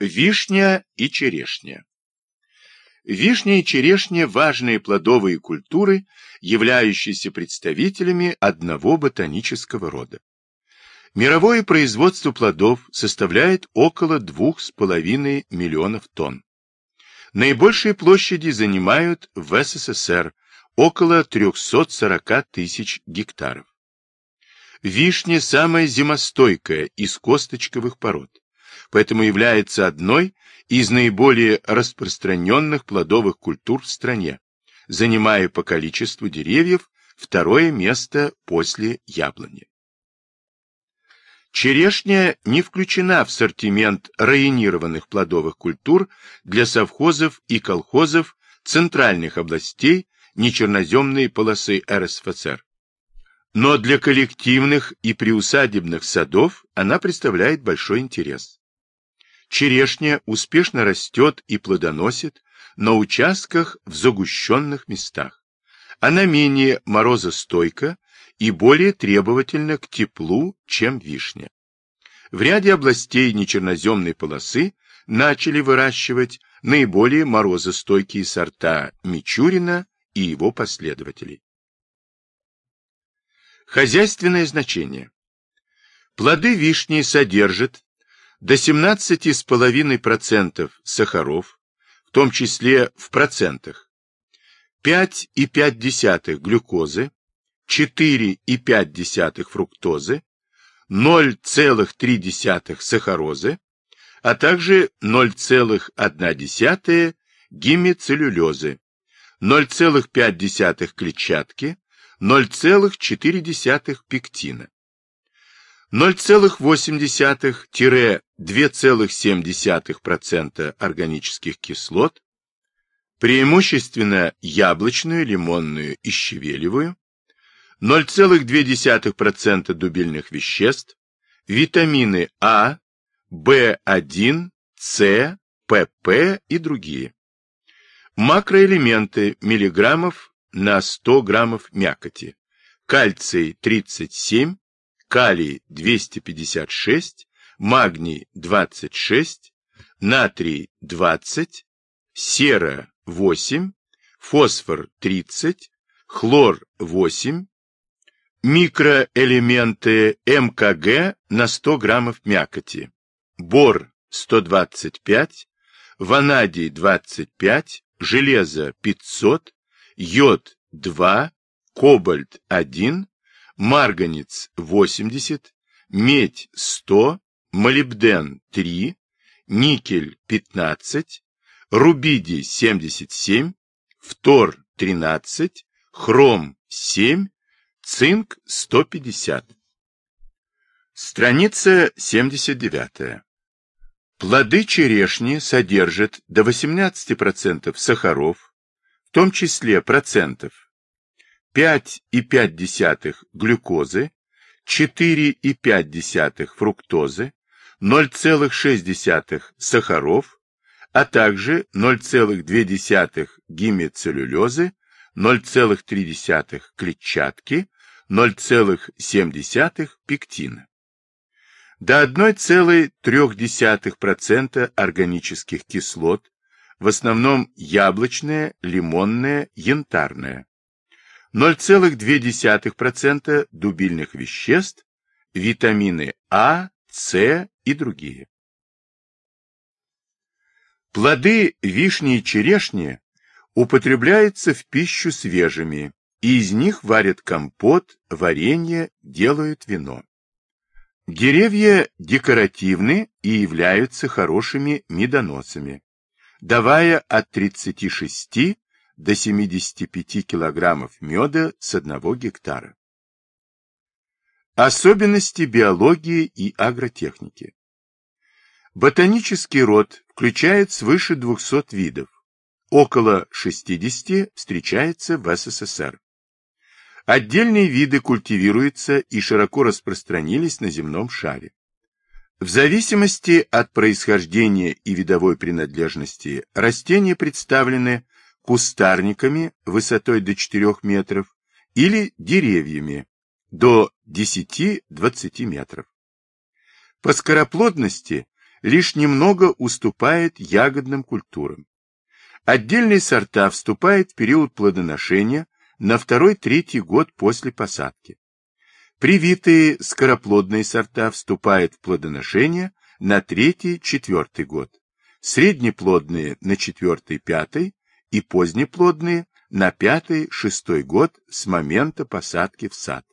Вишня и черешня. Вишня и черешня – важные плодовые культуры, являющиеся представителями одного ботанического рода. Мировое производство плодов составляет около 2,5 миллионов тонн. Наибольшие площади занимают в СССР около 340 тысяч гектаров. Вишня самая зимостойкая из косточковых пород поэтому является одной из наиболее распространенных плодовых культур в стране, занимая по количеству деревьев второе место после яблони. Черешня не включена в ассортимент районированных плодовых культур для совхозов и колхозов центральных областей нечерноземной полосы РСФСР. Но для коллективных и приусадебных садов она представляет большой интерес. Черешня успешно растет и плодоносит на участках в загущенных местах. Она менее морозостойка и более требовательна к теплу, чем вишня. В ряде областей нечерноземной полосы начали выращивать наиболее морозостойкие сорта Мичурина и его последователей. Хозяйственное значение. Плоды вишни содержат до 17,5% сахаров, в том числе в процентах, 5,5 глюкозы, 4,5 фруктозы, 0,3 сахарозы, а также 0,1 гимицеллюлезы, 0,5 клетчатки, 0,4 пектина. 0,8-2,7% органических кислот, преимущественно яблочную, лимонную и щавелевую, 0,2% дубильных веществ, витамины А, В1, С, ПП и другие. Макроэлементы миллиграммов на 100 граммов мякоти. Кальций 37, калий 256, магний 26, натрий 20, сера 8, фосфор 30, хлор 8, микроэлементы МКГ на 100 граммов мякоти, бор 125, ванадий 25, железо 500, йод 2, кобальт 1, марганец 80, медь 100, молибден 3, никель 15, рубидий 77, фтор 13, хром 7, цинк 150. Страница 79. Плоды черешни содержат до 18% сахаров, в том числе процентов 5,5 глюкозы, 4,5 фруктозы, 0,6 сахаров, а также 0,2 гимицеллюлезы, 0,3 клетчатки, 0,7 пектина. До 1,3% органических кислот, в основном яблочная, лимонная, янтарная. 0,2% дубильных веществ, витамины А, С и другие. Плоды вишни и черешни употребляются в пищу свежими, и из них варят компот, варенье, делают вино. Деревья декоративны и являются хорошими медоносами, давая от 36 до 75 килограммов меда с одного гектара. Особенности биологии и агротехники. Ботанический род включает свыше 200 видов, около 60 встречается в СССР. Отдельные виды культивируются и широко распространились на земном шаре. В зависимости от происхождения и видовой принадлежности растения представлены кустарниками высотой до 4 метров или деревьями до 10-20 метров. По скороплодности лишь немного уступает ягодным культурам. Отдельные сорта вступают в период плодоношения на второй-третий год после посадки. Привитые скороплодные сорта вступают в плодоношение на третий-четвертый год, среднеплодные на четвертый-пятый и позднеплодные на пятый-шестой год с момента посадки в сад.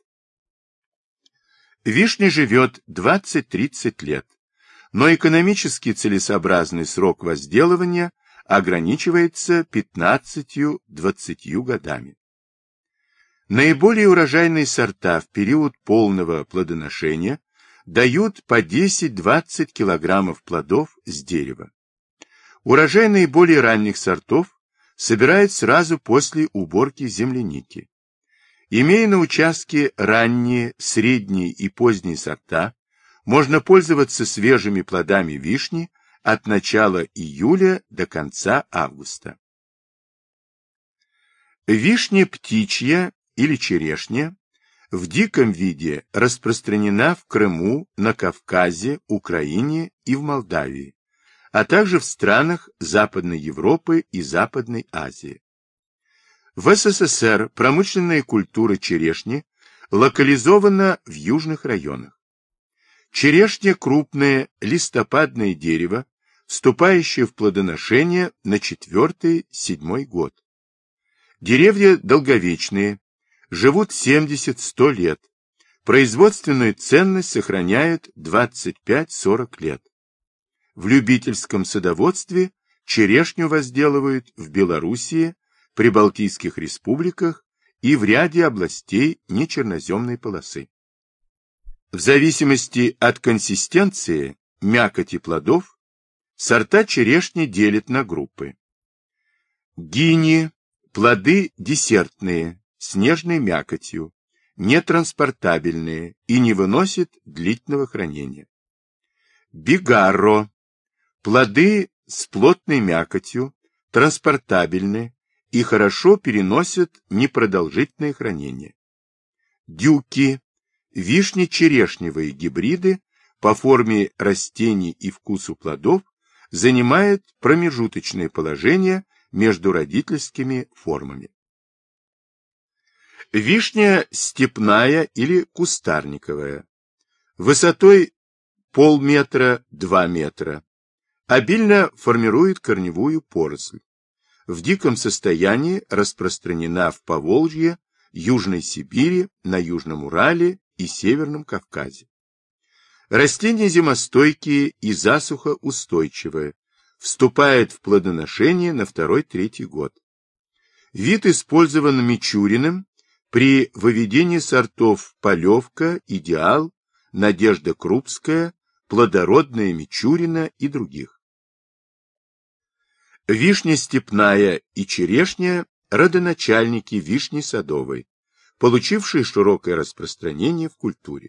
Вишня живет 20-30 лет, но экономически целесообразный срок возделывания ограничивается 15-20 годами. Наиболее урожайные сорта в период полного плодоношения дают по 10-20 килограммов плодов с дерева. Урожай наиболее ранних сортов собирают сразу после уборки земляники. Имея на участке ранние, средние и поздние сорта, можно пользоваться свежими плодами вишни от начала июля до конца августа. Вишня птичья или черешня в диком виде распространена в Крыму, на Кавказе, Украине и в Молдавии, а также в странах Западной Европы и Западной Азии. В СССР промышленная культура черешни локализована в южных районах. Черешня – крупное листопадное дерево, вступающее в плодоношение на четвертый-седьмой год. Деревья долговечные, живут 70-100 лет. Производственную ценность сохраняют 25-40 лет. В любительском садоводстве черешню возделывают в Белоруссии, Прибалтийских республиках и в ряде областей нечерноземной полосы. В зависимости от консистенции, мякоти плодов, сорта черешни делят на группы. Гини – плоды десертные, с нежной мякотью, нетранспортабельные и не выносят длительного хранения. Бигарро. Плоды с плотной мякотью, транспортабельны и хорошо переносят непродолжительное хранение. Дюки. Вишни-черешневые гибриды по форме растений и вкусу плодов занимают промежуточное положение между родительскими формами. Вишня степная или кустарниковая, высотой полметра-два метра, обильно формирует корневую поросль. В диком состоянии распространена в Поволжье, Южной Сибири, на Южном Урале и Северном Кавказе. Растения зимостойкие и засуха устойчивые, вступает в плодоношение на второй-третий год. Вид использован Мичуриным при выведении сортов Полевка, Идеал, Надежда Крупская, Плодородная Мичурина и других. Вишня степная и черешня – родоначальники вишни садовой, получившие широкое распространение в культуре.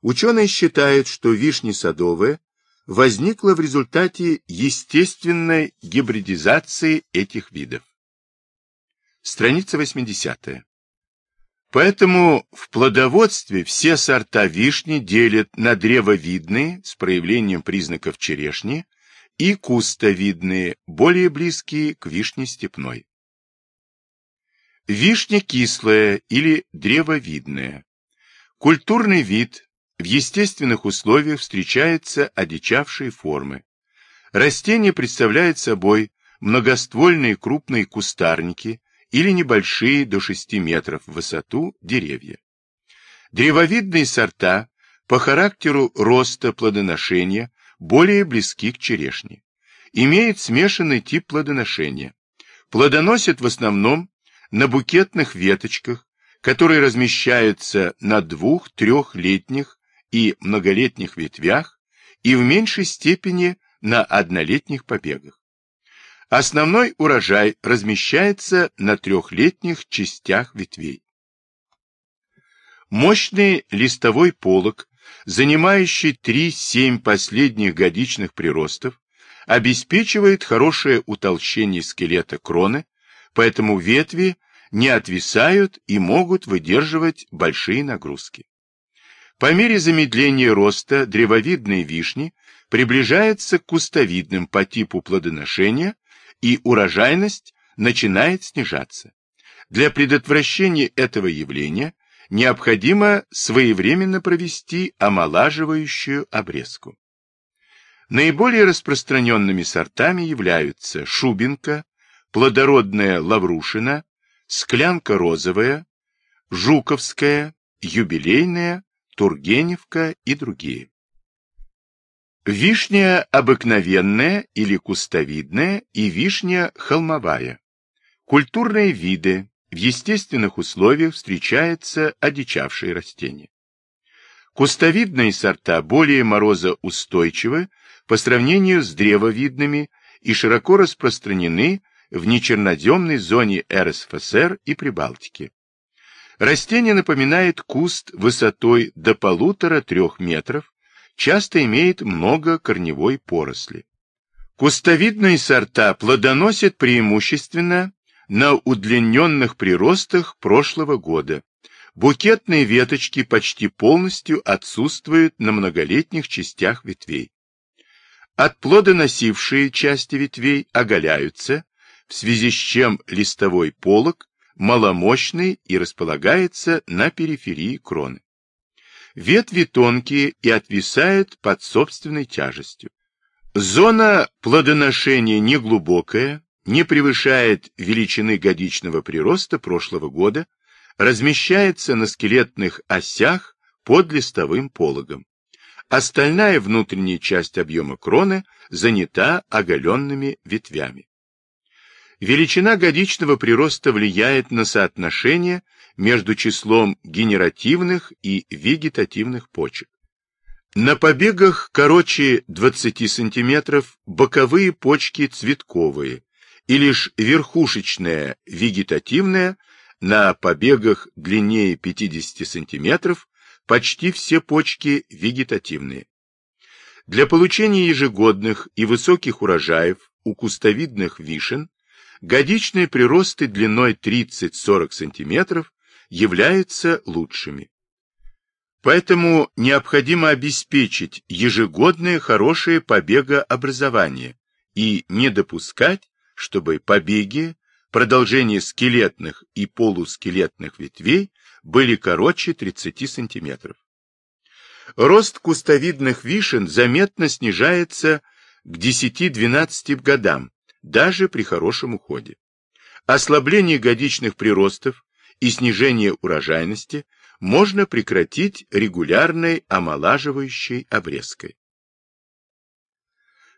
Ученые считают, что вишня садовая возникла в результате естественной гибридизации этих видов. Страница 80. Поэтому в плодоводстве все сорта вишни делят на древовидные с проявлением признаков черешни и кустовидные, более близкие к вишне степной. Вишня кислая или древовидная. Культурный вид, в естественных условиях встречаются одичавшие формы. Растение представляет собой многоствольные крупные кустарники, или небольшие до 6 метров в высоту деревья. Древовидные сорта по характеру роста плодоношения более близки к черешне. Имеют смешанный тип плодоношения. Плодоносят в основном на букетных веточках, которые размещаются на двух-трехлетних и многолетних ветвях и в меньшей степени на однолетних побегах. Основной урожай размещается на трехлетних частях ветвей. Мощный листовой полог, занимающий 3-7 последних годичных приростов, обеспечивает хорошее утолщение скелета кроны, поэтому ветви не отвисают и могут выдерживать большие нагрузки. По мере замедления роста древовидные вишни приближается к кустовидным по типу плодоношения, и урожайность начинает снижаться. Для предотвращения этого явления необходимо своевременно провести омолаживающую обрезку. Наиболее распространенными сортами являются шубинка, плодородная лаврушина, склянка розовая, жуковская, юбилейная, тургеневка и другие. Вишня обыкновенная или кустовидная и вишня холмовая. Культурные виды, в естественных условиях встречаются одичавшие растения. Кустовидные сорта более морозоустойчивы по сравнению с древовидными и широко распространены в нечерноземной зоне РСФСР и Прибалтики. Растение напоминает куст высотой до полутора-трех метров, часто имеет много корневой поросли. Кустовидные сорта плодоносят преимущественно на удлиненных приростах прошлого года. Букетные веточки почти полностью отсутствуют на многолетних частях ветвей. От плодоносившие части ветвей оголяются, в связи с чем листовой полог маломощный и располагается на периферии кроны. Ветви тонкие и отвисают под собственной тяжестью. Зона плодоношения неглубокая, не превышает величины годичного прироста прошлого года, размещается на скелетных осях под листовым пологом. Остальная внутренняя часть объема кроны занята оголенными ветвями. Величина годичного прироста влияет на соотношение между числом генеративных и вегетативных почек. На побегах короче 20 см боковые почки цветковые, и лишь верхушечная вегетативная на побегах длиннее 50 см почти все почки вегетативные. Для получения ежегодных и высоких урожаев у кустовидных вишен годичные приросты длиной 30-40 см являются лучшими. Поэтому необходимо обеспечить ежегодное хорошее побегообразование и не допускать, чтобы побеги, продолжение скелетных и полускелетных ветвей были короче 30 см. Рост кустовидных вишен заметно снижается к 10-12 годам, даже при хорошем уходе. Ослабление годичных приростов и снижение урожайности можно прекратить регулярной омолаживающей обрезкой.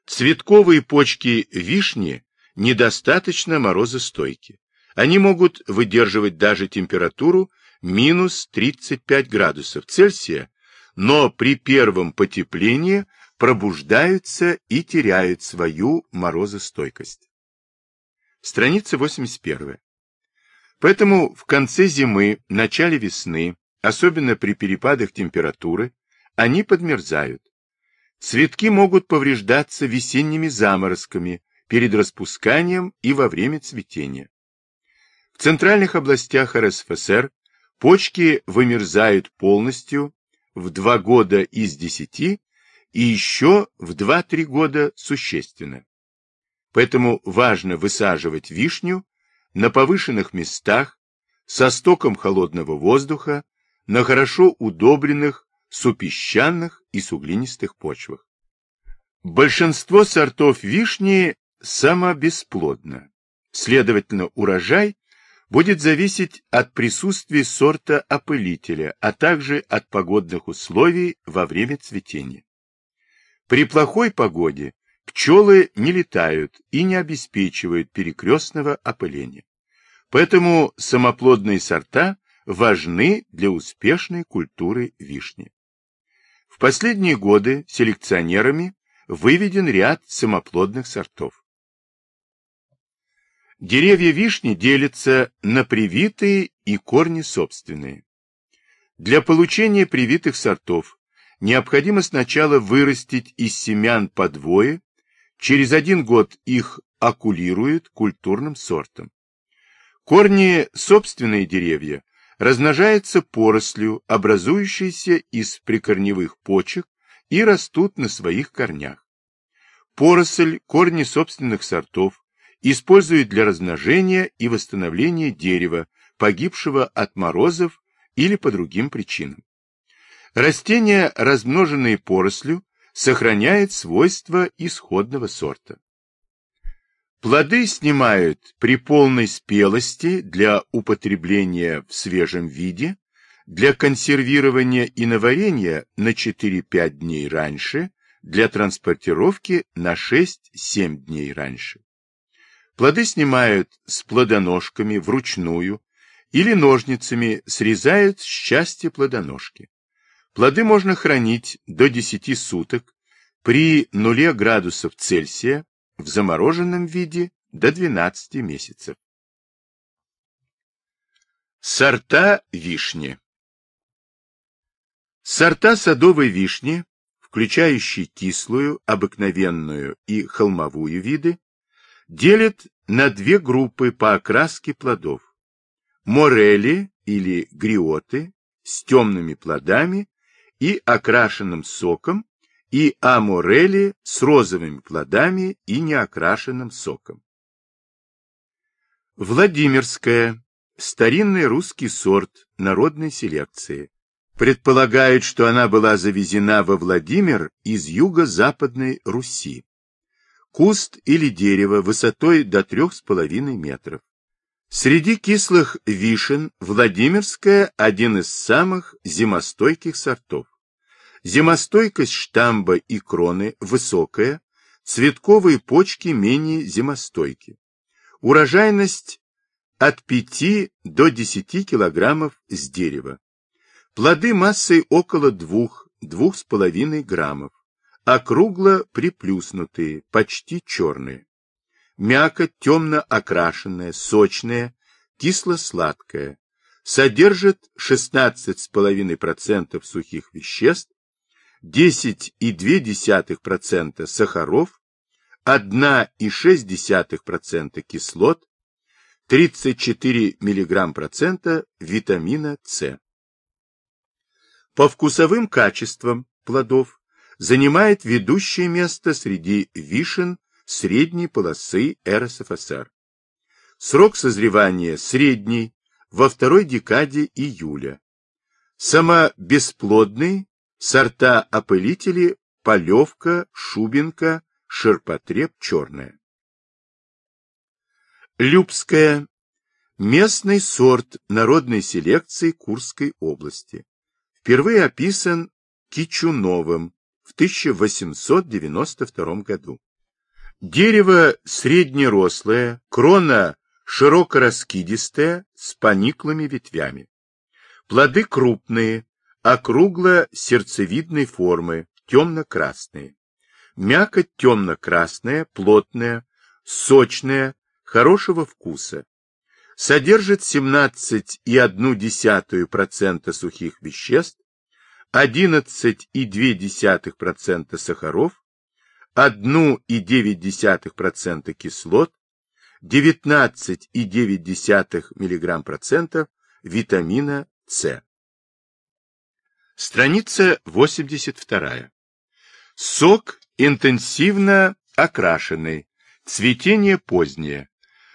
Цветковые почки вишни недостаточно морозостойки. Они могут выдерживать даже температуру минус 35 градусов Цельсия, но при первом потеплении пробуждаются и теряют свою морозостойкость. Страница 81. Поэтому в конце зимы, начале весны, особенно при перепадах температуры, они подмерзают. Цветки могут повреждаться весенними заморозками перед распусканием и во время цветения. В центральных областях РСФСР почки вымерзают полностью в 2 года из 10 и еще в 2-3 года существенно. Поэтому важно высаживать вишню на повышенных местах, со стоком холодного воздуха, на хорошо удобренных супесчаных и суглинистых почвах. Большинство сортов вишни самобесплодно. Следовательно, урожай будет зависеть от присутствия сорта опылителя, а также от погодных условий во время цветения. При плохой погоде Пчелы не летают и не обеспечивают перекрестного опыления. Поэтому самоплодные сорта важны для успешной культуры вишни. В последние годы селекционерами выведен ряд самоплодных сортов. Деревья вишни делятся на привитые и корни собственные. Для получения привитых сортов необходимо сначала вырастить из семян по двое Через один год их окулируют культурным сортом. Корни собственные деревья размножаются порослью, образующейся из прикорневых почек, и растут на своих корнях. Поросль, корни собственных сортов используют для размножения и восстановления дерева, погибшего от морозов или по другим причинам. Растения, размноженные порослью, сохраняют свойства исходного сорта. Плоды снимают при полной спелости для употребления в свежем виде, для консервирования и наварения на 4-5 дней раньше, для транспортировки на 6-7 дней раньше. Плоды снимают с плодоножками вручную или ножницами срезают с части плодоножки. Плоды можно хранить до 10 суток при 0 градусов Цельсия в замороженном виде до 12 месяцев. Сорта вишни Сорта садовой вишни, включающие кислую, обыкновенную и холмовую виды, делят на две группы по окраске плодов. Морели или гриоты с темными плодами и окрашенным соком, и аморели с розовыми плодами и неокрашенным соком. Владимирская. Старинный русский сорт народной селекции. Предполагают, что она была завезена во Владимир из юго-западной Руси. Куст или дерево высотой до 3,5 метров. Среди кислых вишен Владимирская один из самых зимостойких сортов. Зимостойкость штамба и кроны высокая, цветковые почки менее зимостойки. Урожайность от 5 до 10 килограммов с дерева. Плоды массой около 2-2,5 граммов, округло приплюснутые, почти черные. Мякоть темно окрашенная, сочная, кисло-сладкая, содержит 16,5% сухих веществ, 10,2% сахаров, 1,6% кислот, 34 мг% витамина С. По вкусовым качествам плодов занимает ведущее место среди вишен средней полосы РСФСР. Срок созревания средний, во второй декаде июля. Самобесплодный Сорта опылители полевка, шубинка, ширпотреб черная. Любская. Местный сорт народной селекции Курской области. Впервые описан Кичуновым 1892 году. Дерево среднерослое, крона широкораскидистая, с пониклыми ветвями. Плоды крупные, округло-сердцевидной формы, темно-красные. Мякоть темно-красная, плотная, сочная, хорошего вкуса. Содержит 17,1% сухих веществ, 11,2% сахаров, 1,9% кислот, 19,9 мг витамина С. Страница 82. Сок интенсивно окрашенный, цветение позднее,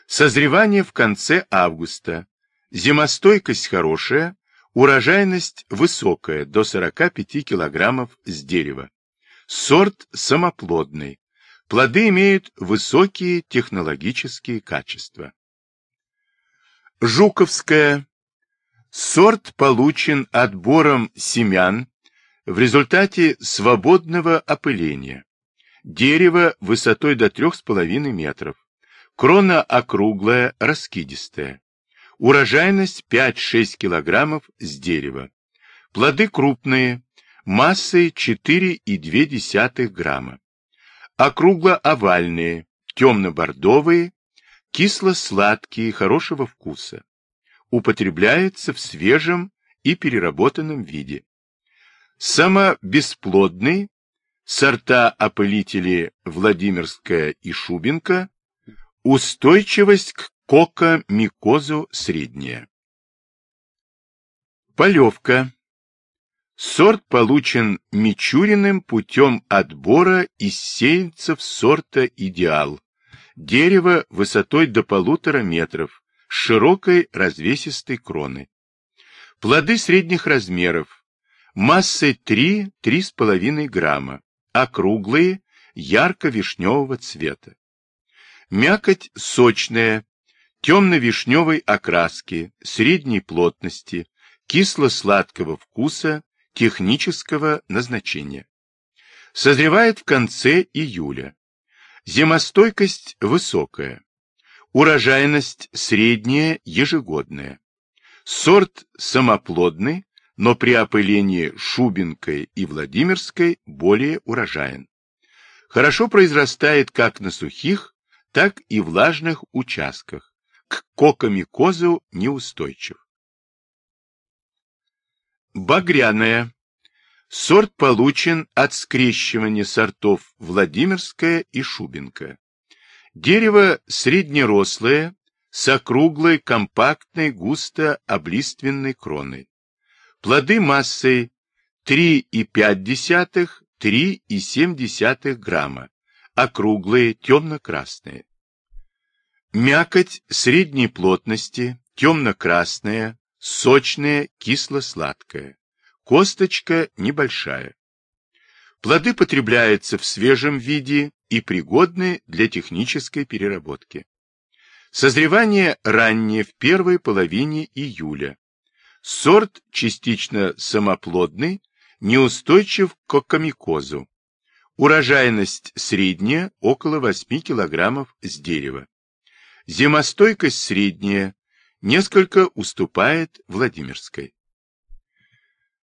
созревание в конце августа, зимостойкость хорошая, урожайность высокая, до 45 кг с дерева. Сорт самоплодный, плоды имеют высокие технологические качества. Жуковская Сорт получен отбором семян в результате свободного опыления. Дерево высотой до 3,5 метров. Крона округлая, раскидистая. Урожайность 5-6 килограммов с дерева. Плоды крупные, массой 4,2 грамма. Округло-овальные, темно-бордовые, кисло-сладкие, хорошего вкуса употребляется в свежем и переработанном виде. Самобесплодный, сорта опылители Владимирская и Шубинка, устойчивость к кокомикозу средняя. Полевка. Сорт получен Мичуриным путем отбора из сеянцев сорта «Идеал». Дерево высотой до полутора метров, широкой развесистой кроной. Плоды средних размеров, массой 3-3,5 грамма, округлые, ярко-вишневого цвета. Мякоть сочная, темно-вишневой окраски, средней плотности, кисло-сладкого вкуса, технического назначения. Созревает в конце июля. Зимостойкость высокая. Урожайность средняя, ежегодная. Сорт самоплодный, но при опылении Шубинкой и Владимирской более урожаен. Хорошо произрастает как на сухих, так и влажных участках. К кокомикозу неустойчив. Багряная. Сорт получен от скрещивания сортов Владимирская и Шубинка. Дерево среднерослое, с округлой, компактной, густо облиственной кроной. Плоды массой 3,5-3,7 грамма, округлые, темно-красные. Мякоть средней плотности, темно-красная, сочная, кисло-сладкая. Косточка небольшая. Плоды потребляются в свежем виде и пригодны для технической переработки. Созревание раннее в первой половине июля. Сорт частично самоплодный, неустойчив к кокомикозу. Урожайность средняя, около 8 кг с дерева. Зимостойкость средняя, несколько уступает Владимирской.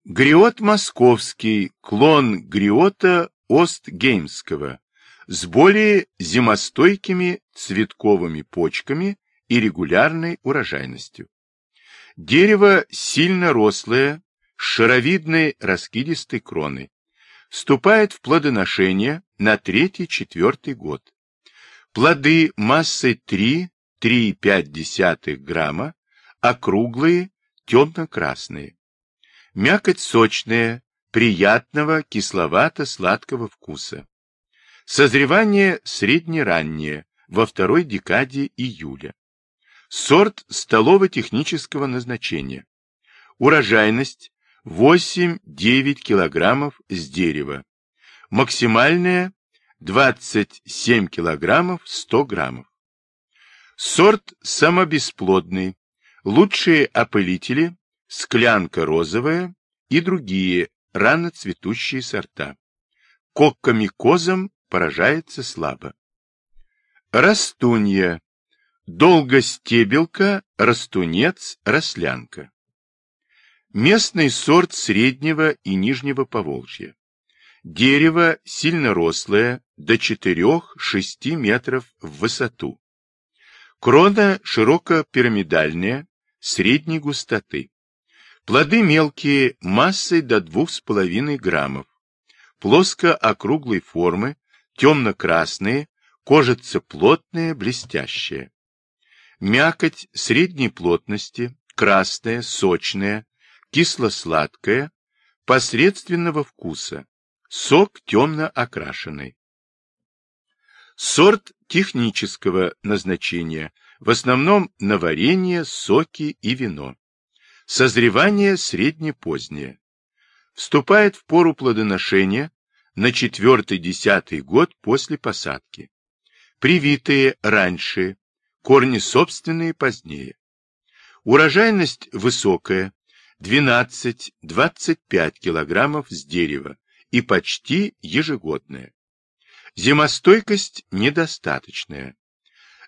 Гриот московский, клон гриота Остгеймского, с более зимостойкими цветковыми почками и регулярной урожайностью. Дерево сильно рослое, с шаровидной раскидистой кроной. Вступает в плодоношение на третий-четвертый год. Плоды массой 3-3,5 грамма, округлые, темно-красные. Мякоть сочная, приятного кисловато-сладкого вкуса. Созревание среднераннее, во второй декаде июля. Сорт столово-технического назначения. Урожайность 8-9 килограммов с дерева. Максимальная 27 килограммов 100 граммов. Сорт самобесплодный. Лучшие опылители склянка розовая и другие рано цветущие сорта. Коккомикозом поражается слабо. Растунья. Долгостебелка, растунец, рослянка. Местный сорт среднего и нижнего Поволжья. Дерево сильно рослое, до 4-6 метров в высоту. Крона широко-пирамидальная, средней густоты. Плоды мелкие, массой до 2,5 граммов. Плоско-округлой формы, темно-красные, кожица плотная, блестящая. Мякоть средней плотности, красная, сочная, кисло-сладкая, посредственного вкуса, сок темно окрашенный. Сорт технического назначения, в основном на варенье, соки и вино. Созревание среднепозднее. Вступает в пору плодоношения на четвертый-десятый год после посадки. Привитые раньше, корни собственные позднее. Урожайность высокая, 12-25 килограммов с дерева и почти ежегодная. Зимостойкость недостаточная.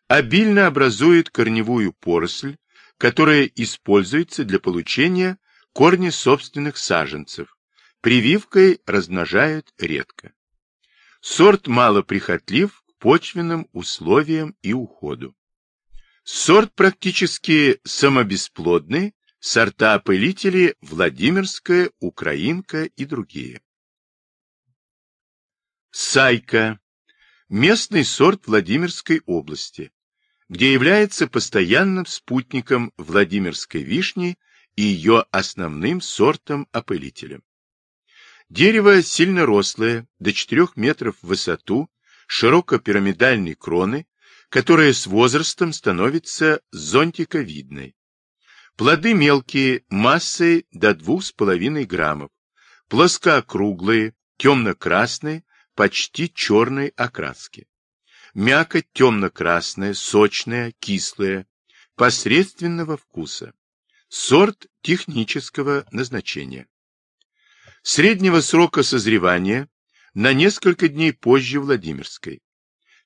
Обильно образует корневую поросль, которая используется для получения корня собственных саженцев. Прививкой размножают редко. Сорт мало прихотлив к почвенным условиям и уходу. Сорт практически самобесплодный, сорта опылители Владимирская, Украинка и другие. Сайка. Местный сорт Владимирской области где является постоянным спутником Владимирской вишни и ее основным сортом-опылителем. Дерево сильно рослое, до 4 метров в высоту, широкопирамидальной кроны, которая с возрастом становится зонтиковидной. Плоды мелкие, массой до 2,5 граммов, плоскоокруглые, темно-красные, почти черной окраски. Мякоть темно-красная, сочная, кислая, посредственного вкуса. Сорт технического назначения. Среднего срока созревания на несколько дней позже Владимирской.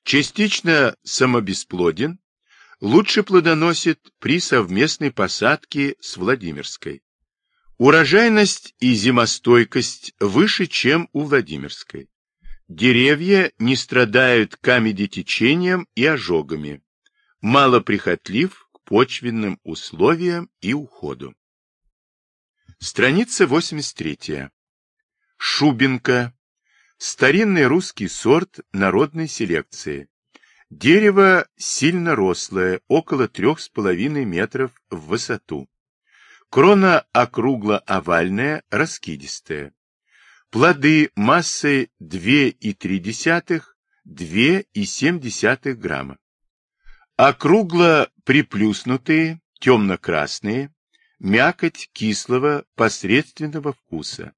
Частично самобесплоден, лучше плодоносит при совместной посадке с Владимирской. Урожайность и зимостойкость выше, чем у Владимирской. Деревья не страдают камедитечением и ожогами. Малоприхотлив к почвенным условиям и уходу. Страница 83. Шубинка. Старинный русский сорт народной селекции. Дерево сильно рослое, около трех с половиной метров в высоту. Крона округло-овальная, раскидистая. Плоды массой 2,3-2,7 грамма. Округло приплюснутые, темно-красные, мякоть кислого посредственного вкуса.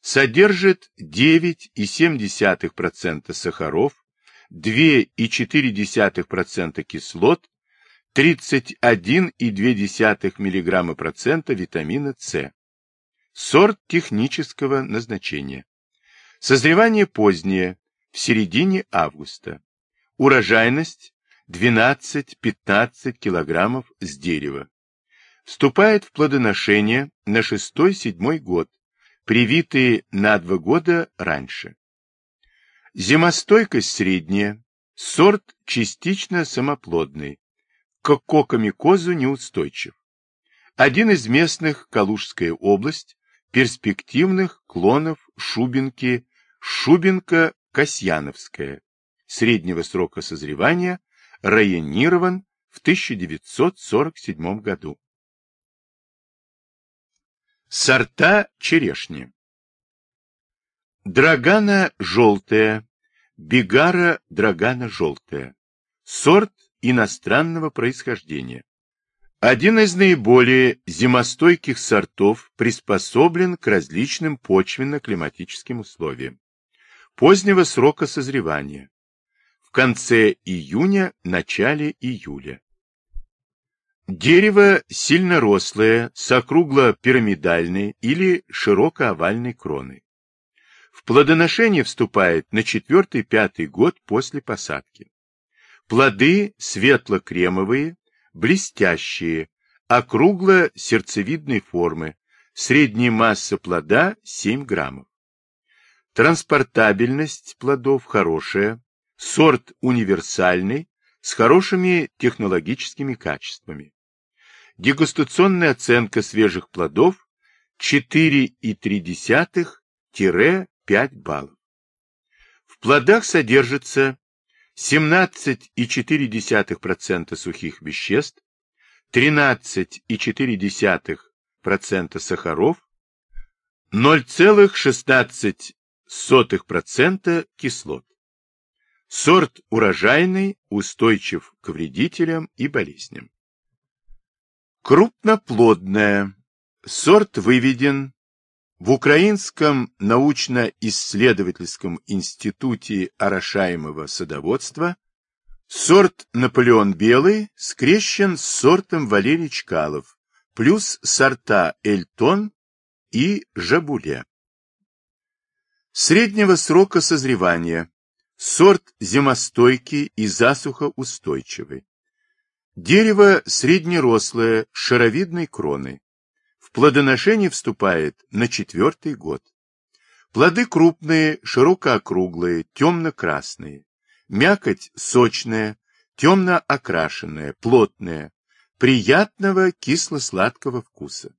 Содержит 9,7% сахаров, 2,4% кислот, 31,2 мг процента витамина С. Сорт технического назначения. Созревание позднее, в середине августа. Урожайность 12-15 кг с дерева. Вступает в плодоношение на 6-7 год, привитые на 2 года раньше. Зимостойкость средняя, сорт частично самоплодный, к кокомикозу неустойчив. Один из местных, Калужская область, перспективных клонов Шубинки, Шубинка Касьяновская, среднего срока созревания, районирован в 1947 году. Сорта черешни. Дрогана желтая, Бигарро Дрогана желтая. Сорт иностранного происхождения. Один из наиболее зимостойких сортов приспособлен к различным почвенно-климатическим условиям. Позднего срока созревания. В конце июня, начале июля. Дерево сильно рослое, с округло-пирамидальной или широко-овальной кроной. В плодоношение вступает на четвертый-пятый год после посадки. Плоды светло-кремовые, блестящие, округло-сердцевидной формы, средняя масса плода 7 граммов. Транспортабельность плодов хорошая, сорт универсальный, с хорошими технологическими качествами. Дегустационная оценка свежих плодов 4,3-5 баллов. В плодах содержится 17,4% сухих веществ, 13,4% сахаров, 0,16% кислот. Сорт урожайный, устойчив к вредителям и болезням. Крупноплодная. Сорт выведен в Украинском научно-исследовательском институте орошаемого садоводства сорт Наполеон Белый скрещен с сортом Валерий Чкалов, плюс сорта Эльтон и Жабуле. Среднего срока созревания. Сорт зимостойкий и засухоустойчивый. Дерево среднерослое, шаровидной кроной плодоношение вступает на четвертый год. Плоды крупные, широко округлые, темно-красные. Мякоть сочная, темно окрашенная, плотная, приятного кисло-сладкого вкуса.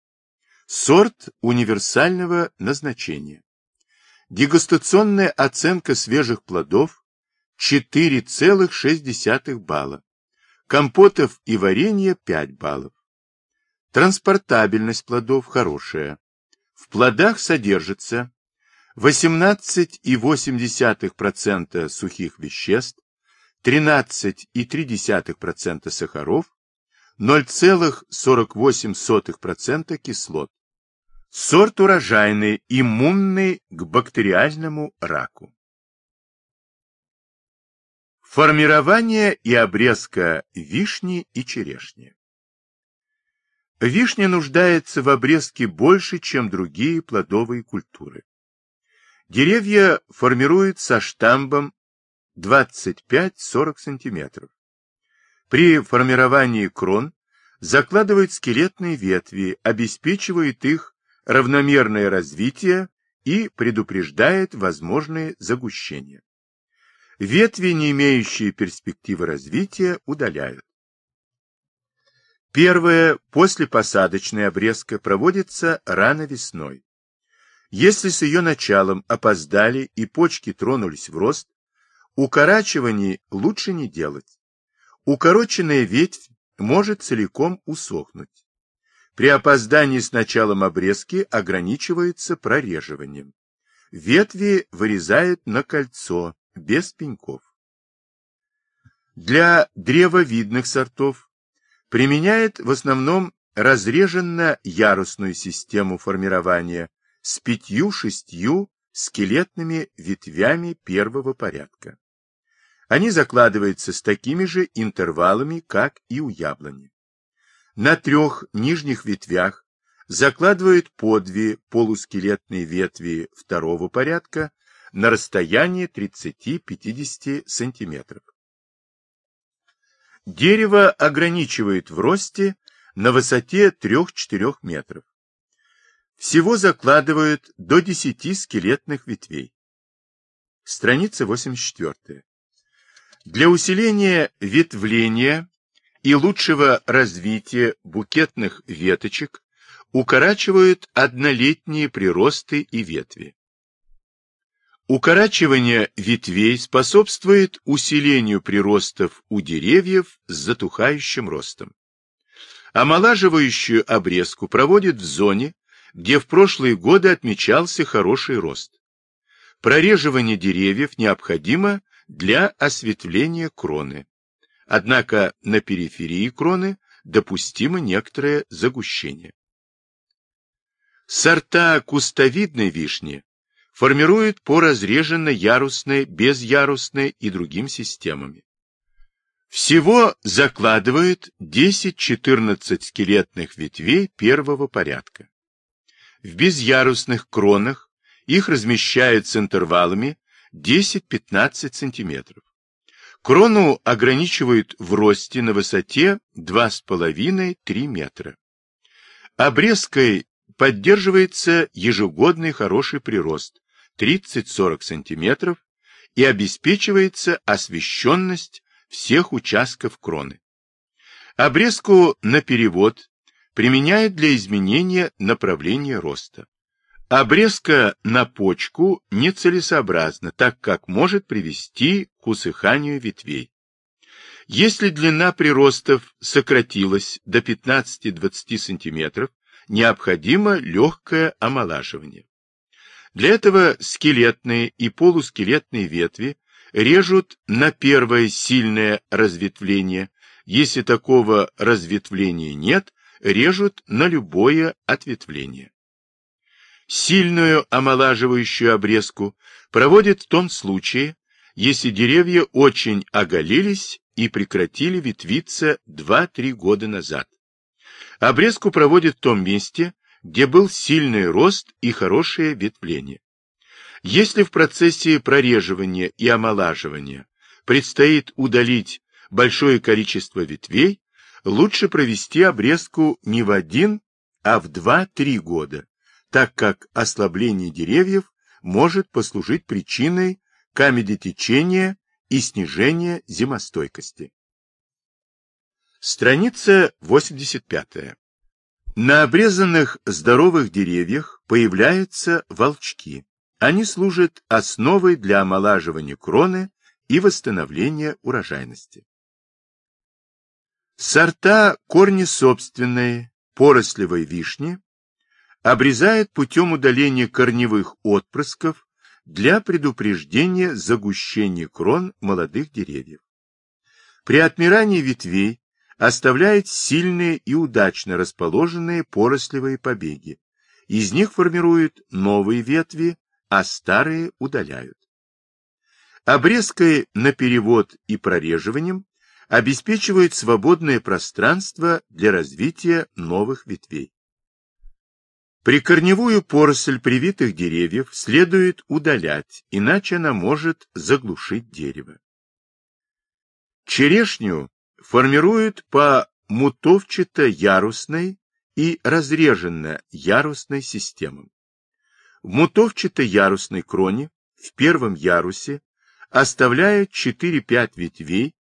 Сорт универсального назначения. Дегустационная оценка свежих плодов 4,6 балла. Компотов и варенья 5 баллов. Транспортабельность плодов хорошая. В плодах содержится 18,8% сухих веществ, 13,3% сахаров, 0,48% кислот. Сорт урожайный, иммунный к бактериальному раку. Формирование и обрезка вишни и черешни. Вишня нуждается в обрезке больше, чем другие плодовые культуры. Деревья формируют со штамбом 25-40 см. При формировании крон закладывают скелетные ветви, обеспечивают их равномерное развитие и предупреждает возможные загущения. Ветви, не имеющие перспективы развития, удаляют. Первая послепосадочная обрезка проводится рано весной. Если с ее началом опоздали и почки тронулись в рост, укорачиваний лучше не делать. Укороченная ветвь может целиком усохнуть. При опоздании с началом обрезки ограничивается прореживанием. Ветви вырезают на кольцо, без пеньков. Для древовидных сортов применяет в основном разреженно-ярусную систему формирования с пятью-шестью скелетными ветвями первого порядка. Они закладываются с такими же интервалами, как и у яблони. На трех нижних ветвях закладывают по две полускелетные ветви второго порядка на расстоянии 30-50 см. Дерево ограничивает в росте на высоте 3-4 метров. Всего закладывают до 10 скелетных ветвей. Страница 84. Для усиления ветвления и лучшего развития букетных веточек укорачивают однолетние приросты и ветви. Укорачивание ветвей способствует усилению приростов у деревьев с затухающим ростом. Омолаживающую обрезку проводят в зоне, где в прошлые годы отмечался хороший рост. Прореживание деревьев необходимо для осветления кроны. Однако на периферии кроны допустимо некоторое загущение. Сорта кустовидной вишни формируют по разреженно-ярусной, безярусной и другим системами. Всего закладывают 10-14 скелетных ветвей первого порядка. В безярусных кронах их размещают с интервалами 10-15 см. Крону ограничивают в росте на высоте 2,5-3 метра. Обрезкой поддерживается ежегодный хороший прирост 30-40 см и обеспечивается освещенность всех участков кроны. Обрезку на перевод применяют для изменения направления роста. Обрезка на почку нецелесообразна, так как может привести к усыханию ветвей. Если длина приростов сократилась до 15-20 см, необходимо легкое омолаживание. Для этого скелетные и полускелетные ветви режут на первое сильное разветвление. Если такого разветвления нет, режут на любое ответвление. Сильную омолаживающую обрезку проводят в том случае, если деревья очень оголились и прекратили ветвиться 2-3 года назад. Обрезку проводят в том месте, где был сильный рост и хорошее ветвление. Если в процессе прореживания и омолаживания предстоит удалить большое количество ветвей, лучше провести обрезку не в один, а в два-три года, так как ослабление деревьев может послужить причиной камедотечения и снижения зимостойкости. Страница 85. На обрезанных здоровых деревьях появляются волчки. Они служат основой для омолаживания кроны и восстановления урожайности. Сорта корнесобственной порослевой вишни обрезают путем удаления корневых отпрысков для предупреждения загущения крон молодых деревьев. При отмирании ветвей оставляет сильные и удачно расположенные порослевые побеги. Из них формируют новые ветви, а старые удаляют. Обрезкой на перевод и прореживанием обеспечивает свободное пространство для развития новых ветвей. Прикорневую поросль привитых деревьев следует удалять, иначе она может заглушить дерево. Черешню формируют по мутовчато-ярусной и разреженно-ярусной системам. В мутовчато-ярусной кроне в первом ярусе оставляют 4-5 ветвей,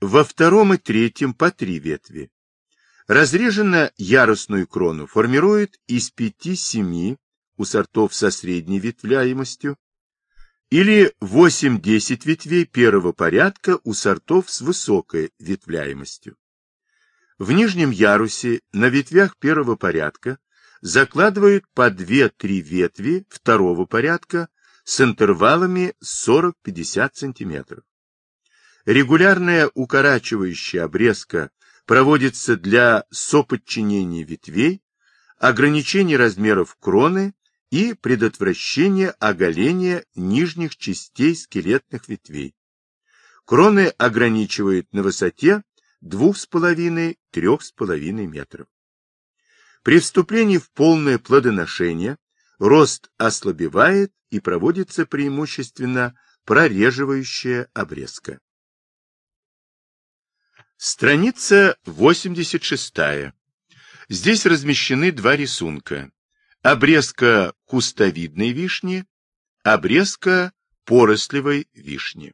во втором и третьем по 3 ветви. Разреженно-ярусную крону формируют из 5-7 у сортов со средней ветвляемостью или 8-10 ветвей первого порядка у сортов с высокой ветвляемостью. В нижнем ярусе на ветвях первого порядка закладывают по 2-3 ветви второго порядка с интервалами 40-50 см. Регулярная укорачивающая обрезка проводится для соподчинения ветвей, ограничения размеров кроны и предотвращения оголения нижних частей скелетных ветвей. Кроны ограничивают на высоте 2,5-3,5 метров. При вступлении в полное плодоношение рост ослабевает и проводится преимущественно прореживающая обрезка. Страница 86. Здесь размещены два рисунка. Обрезка кустовидной вишни, обрезка порослевой вишни.